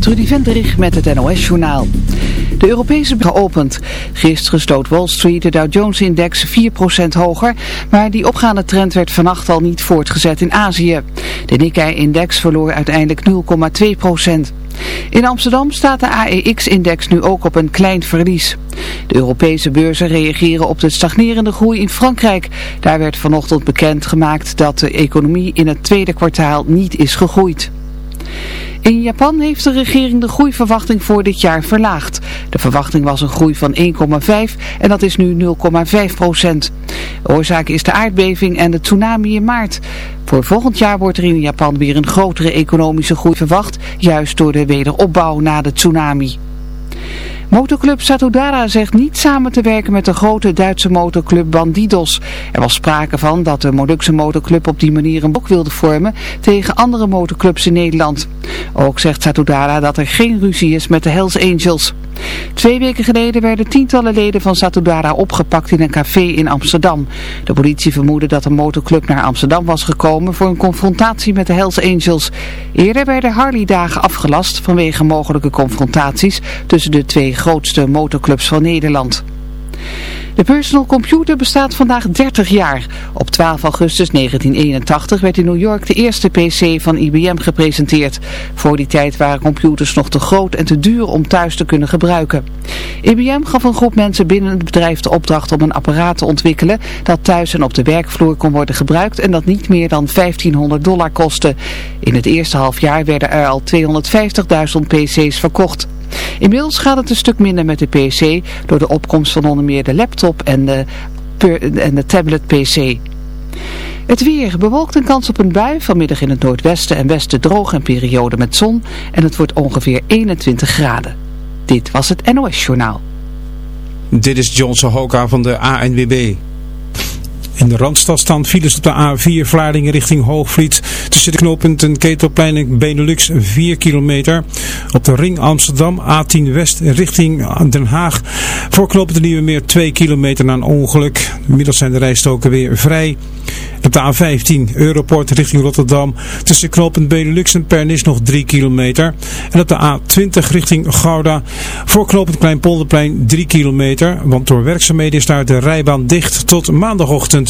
Trudy Venderich met het NOS-journaal. De Europese geopend. Gisteren stoot Wall Street de Dow Jones-index 4% hoger, maar die opgaande trend werd vannacht al niet voortgezet in Azië. De Nikkei-index verloor uiteindelijk 0,2%. In Amsterdam staat de AEX-index nu ook op een klein verlies. De Europese beurzen reageren op de stagnerende groei in Frankrijk. Daar werd vanochtend bekend gemaakt dat de economie in het tweede kwartaal niet is gegroeid. In Japan heeft de regering de groeiverwachting voor dit jaar verlaagd. De verwachting was een groei van 1,5 en dat is nu 0,5 procent. Oorzaak is de aardbeving en de tsunami in maart. Voor volgend jaar wordt er in Japan weer een grotere economische groei verwacht, juist door de wederopbouw na de tsunami. Motoclub Satudara zegt niet samen te werken met de grote Duitse motorclub Bandidos. Er was sprake van dat de Molukse motorclub op die manier een blok wilde vormen tegen andere motorclubs in Nederland. Ook zegt Satudara dat er geen ruzie is met de Hells Angels. Twee weken geleden werden tientallen leden van Satudara opgepakt in een café in Amsterdam. De politie vermoedde dat de motorclub naar Amsterdam was gekomen voor een confrontatie met de Hells Angels. Eerder werden Harley-dagen afgelast vanwege mogelijke confrontaties tussen de twee grootste motorclubs van Nederland. De personal computer bestaat vandaag 30 jaar. Op 12 augustus 1981 werd in New York de eerste PC van IBM gepresenteerd. Voor die tijd waren computers nog te groot en te duur om thuis te kunnen gebruiken. IBM gaf een groep mensen binnen het bedrijf de opdracht om een apparaat te ontwikkelen dat thuis en op de werkvloer kon worden gebruikt en dat niet meer dan 1500 dollar kostte. In het eerste half jaar werden er al 250.000 PC's verkocht. Inmiddels gaat het een stuk minder met de PC door de opkomst van onder meer de laptop en de, en de tablet PC. Het weer bewolkt een kans op een bui, vanmiddag in het noordwesten en westen droog en periode met zon en het wordt ongeveer 21 graden. Dit was het NOS Journaal. Dit is Johnson Hoka van de ANWB. In de Randstad staan files op de A4 Vlaardingen richting Hoogvliet. Tussen de knooppunten Ketelplein en Benelux 4 kilometer. Op de ring Amsterdam A10 West richting Den Haag. Voor knooppunt de Nieuwe Meer 2 kilometer na een ongeluk. Inmiddels zijn de rijstoken weer vrij. Op de A15 Europort richting Rotterdam. Tussen knooppunt Benelux en Pernis nog 3 kilometer. En op de A20 richting Gouda. Voor knooppunt Kleinpolderplein 3 kilometer. Want door werkzaamheden is daar de rijbaan dicht tot maandagochtend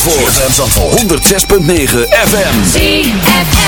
Zandvoort. Zandvoort. 106.9 FM. ZFM.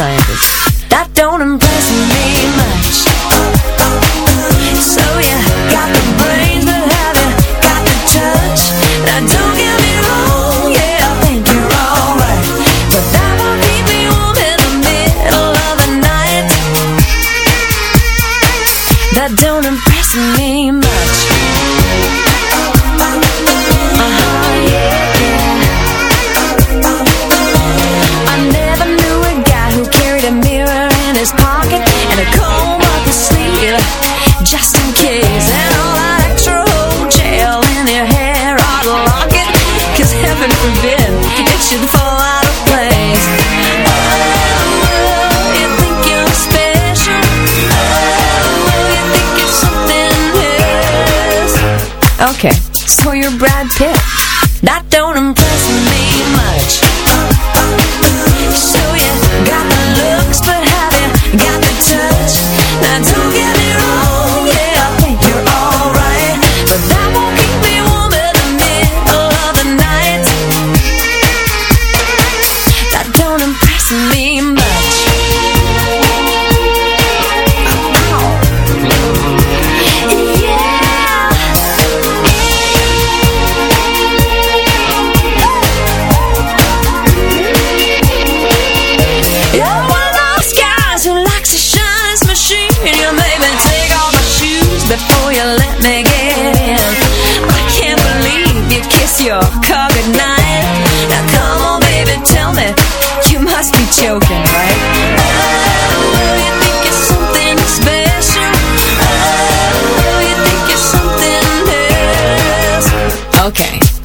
scientists.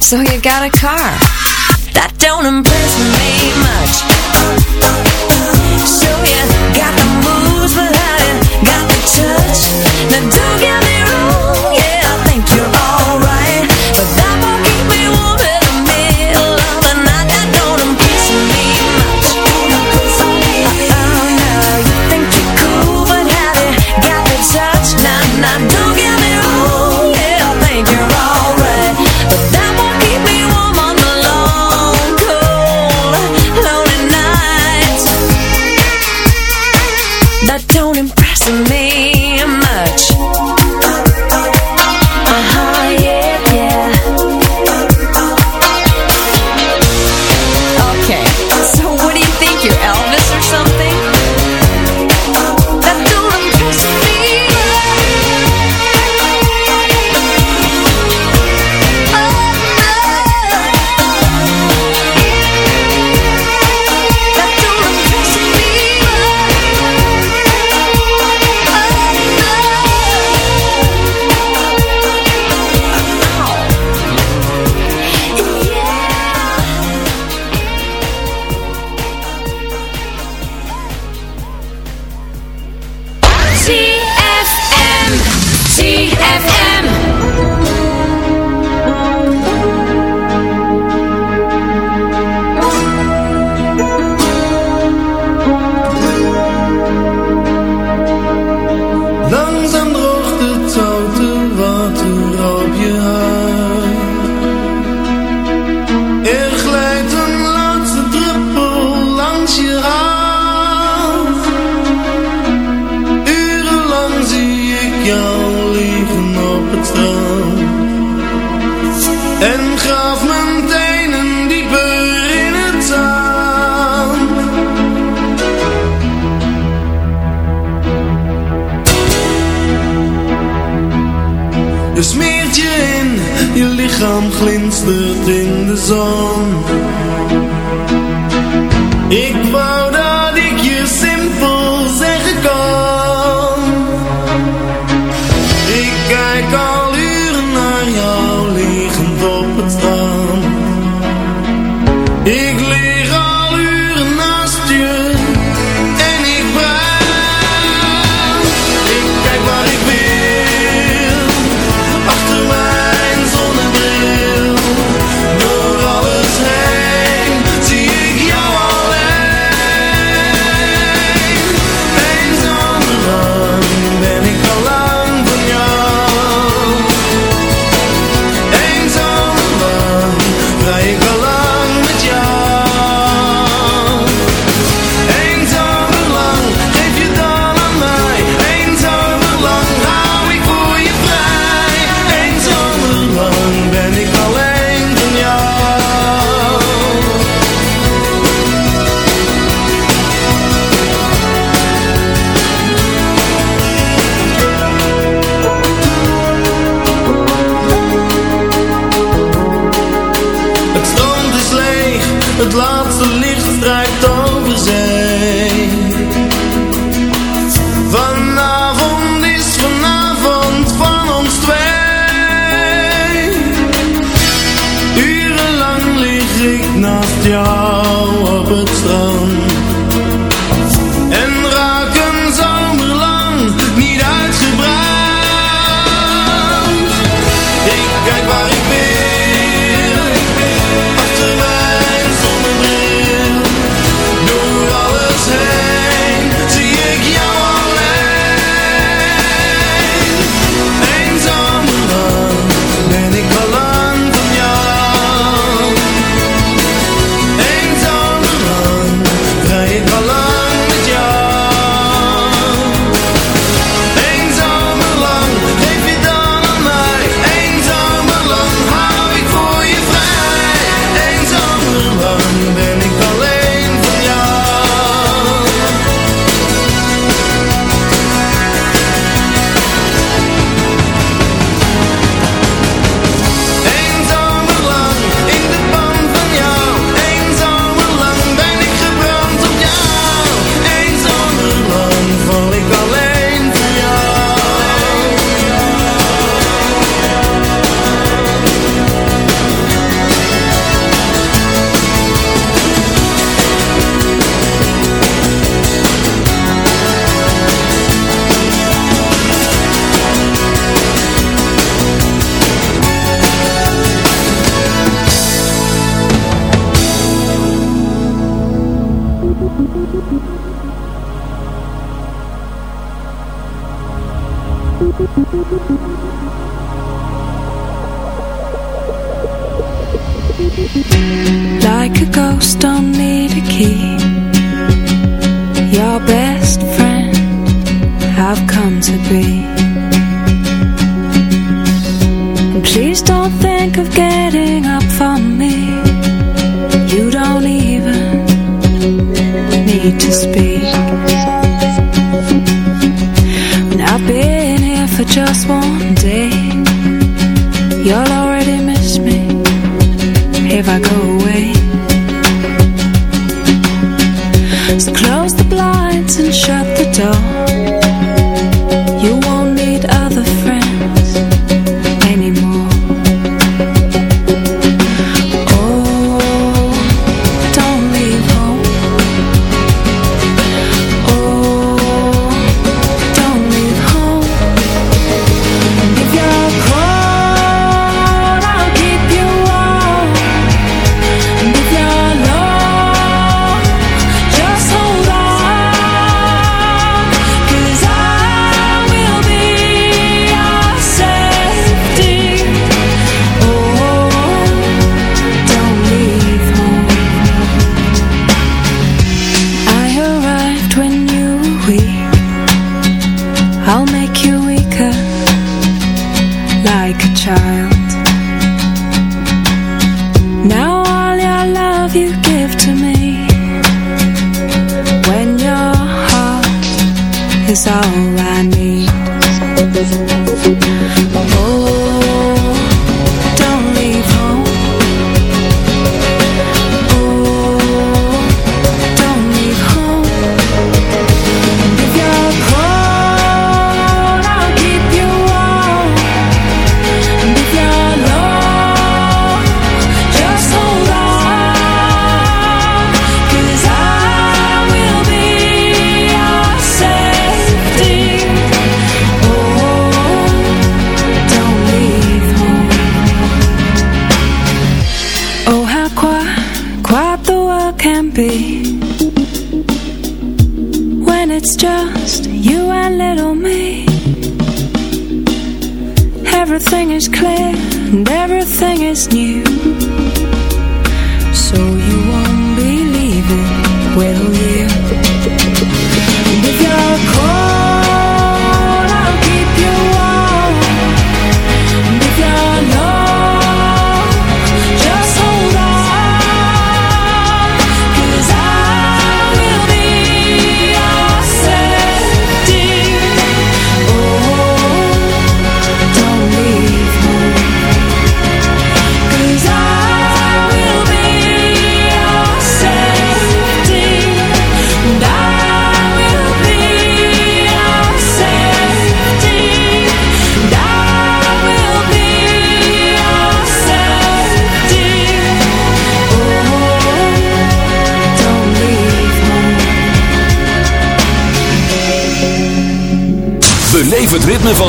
So you got a car.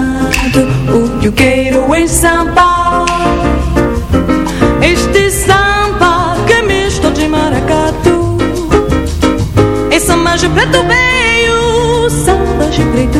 amado Eu quero é Sampa Este Sampa que misto de maracatu É samba de preto veio Samba de preto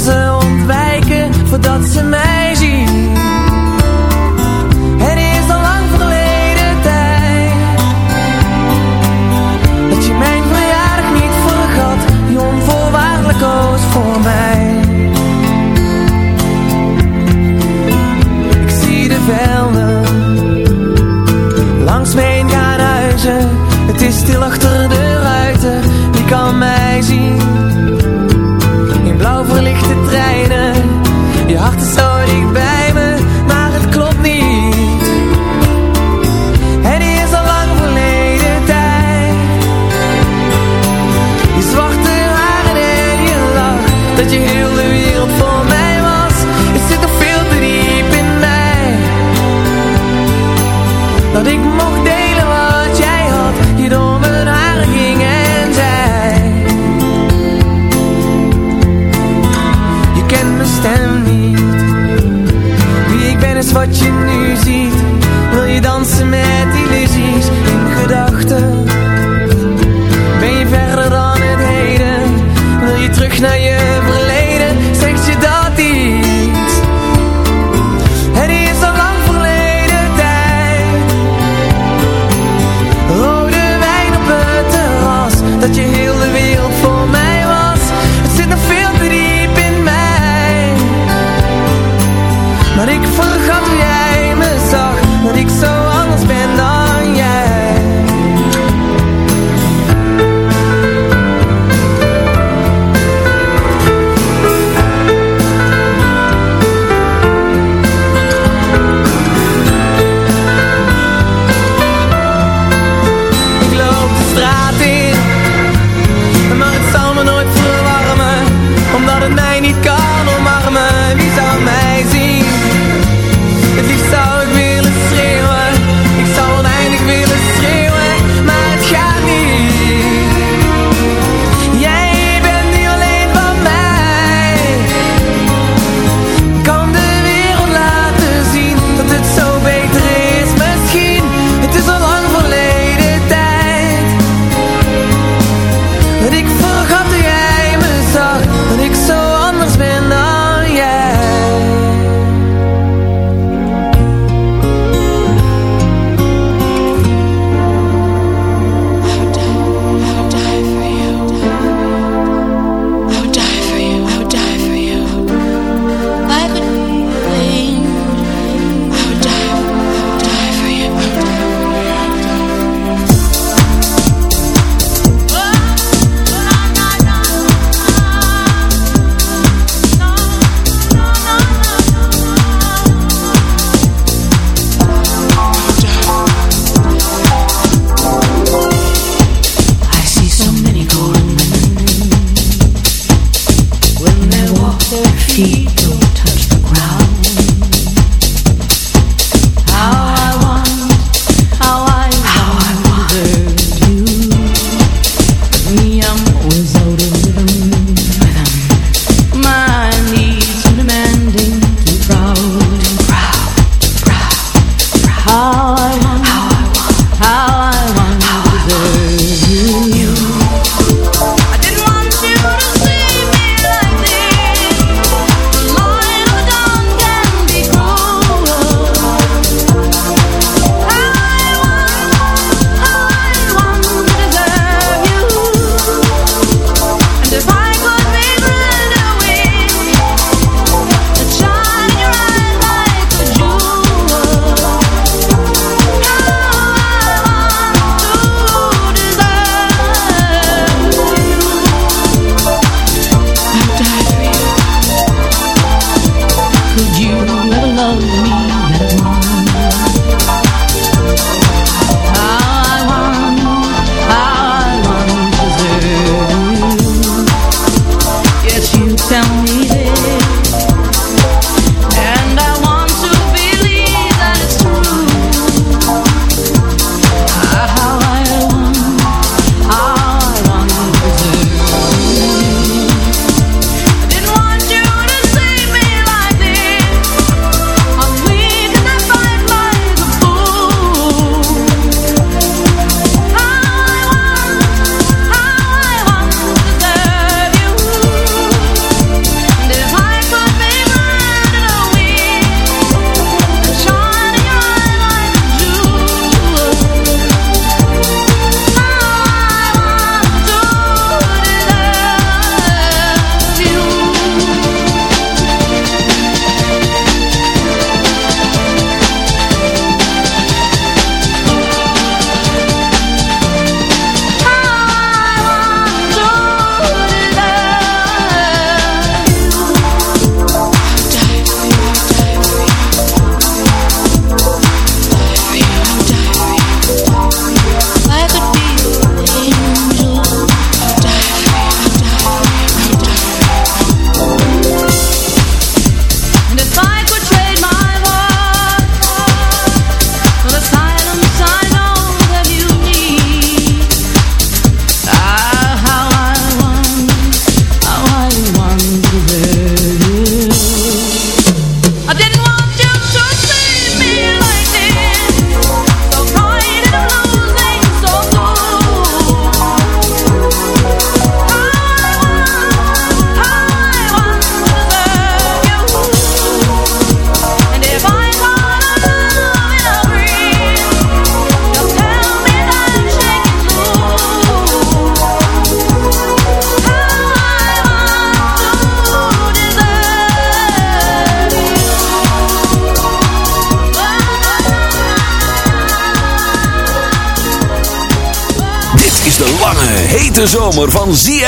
ze ontwijken voordat ze mij zien. feet don't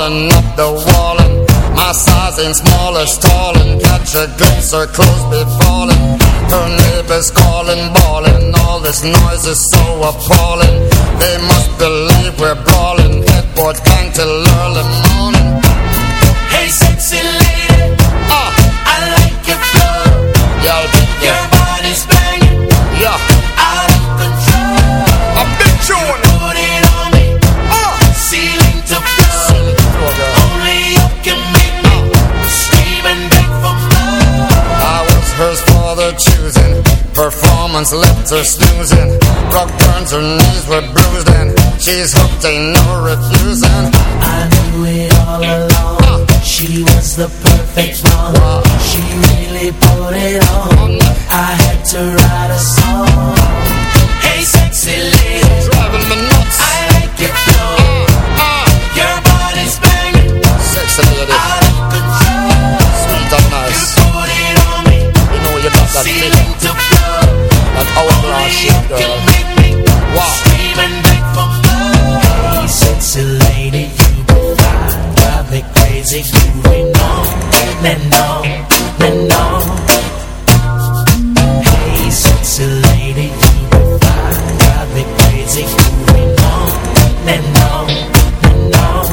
Crawling up the wall and my size ain't small or stalling. Catch a glimpse, her clothes be falling. Her neighbors calling, bawling. All this noise is so appalling. They must believe we're brawling. Headboard bang till early morning. Hey, sexy lady, Ah, I like your flow. yeah, Your body's banging, yeah. Performance left her snoozing. Rock burns, her knees were bruised, and she's hooked, ain't no refusing. I knew it all along. She was the perfect one. She really put it on. I had to write a song. Hey, sexy lady, Driving me nuts. I like your flow. Ah, Your body's banging, sexy lady, out of control. sweet and nice. Put it on me, You know you got that ceiling feeling, to floor. Hourglass You shit, can girl. make me Wow. scream and beg for more. Hey, sexy lady, you be fine, drive me crazy, moving on and on and on. Hey, sexy lady, you drive me crazy, moving on and on and on.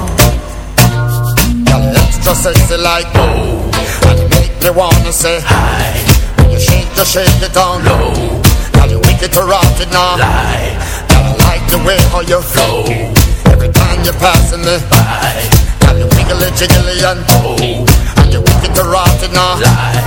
Girl, extra sexy like oh, and you make me wanna say hi. When you shake, you shake it down low. You wicked to rot it now. Lie, I like the way how you flow. Every time you're passing me by. Girl, you wiggly jiggly and oh, and you wicked to rot it now. lie.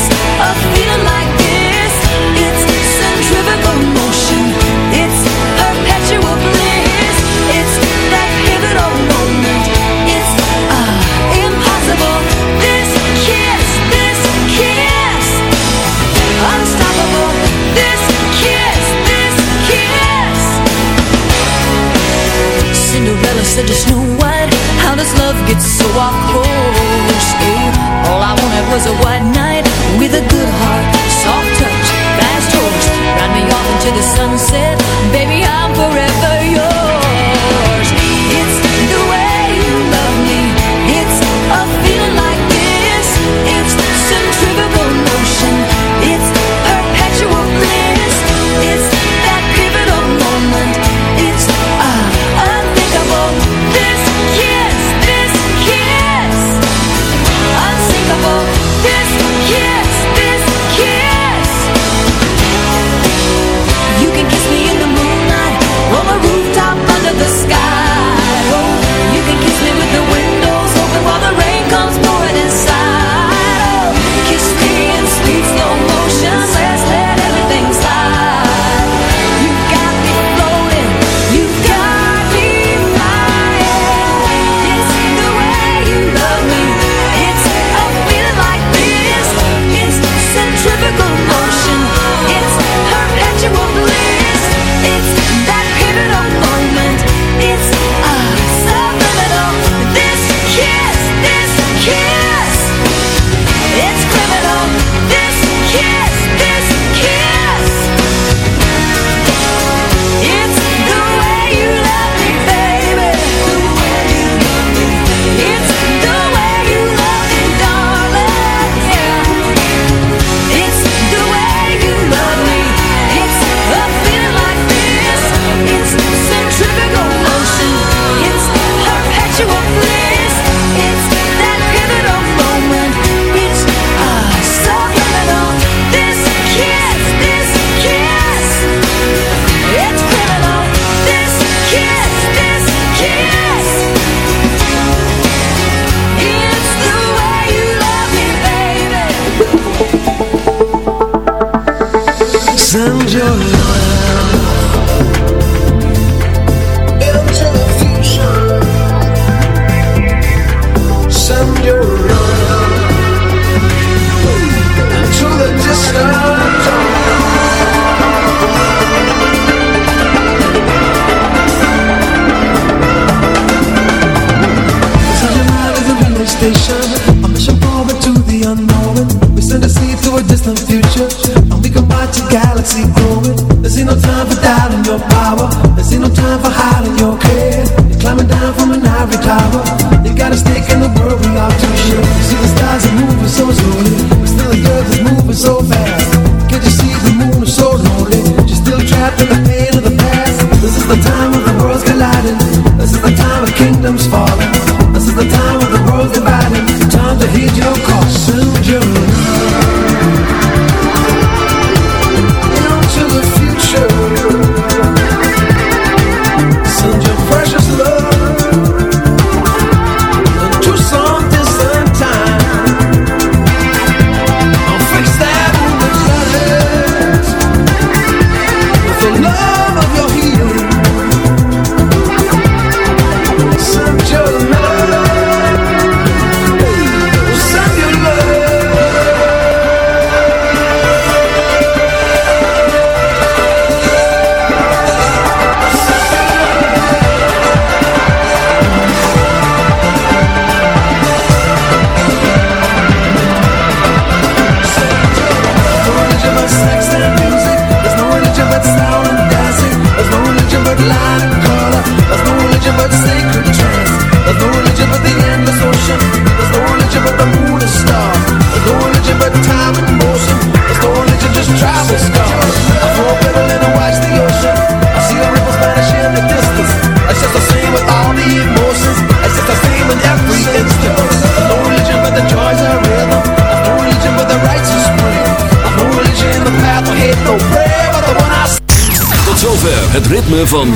lips that are snow white How does love get so off course? Yeah. All I wanted was a white night With a good heart, soft touch, fast horse Ride me off into the sunset Baby, I'm forever yours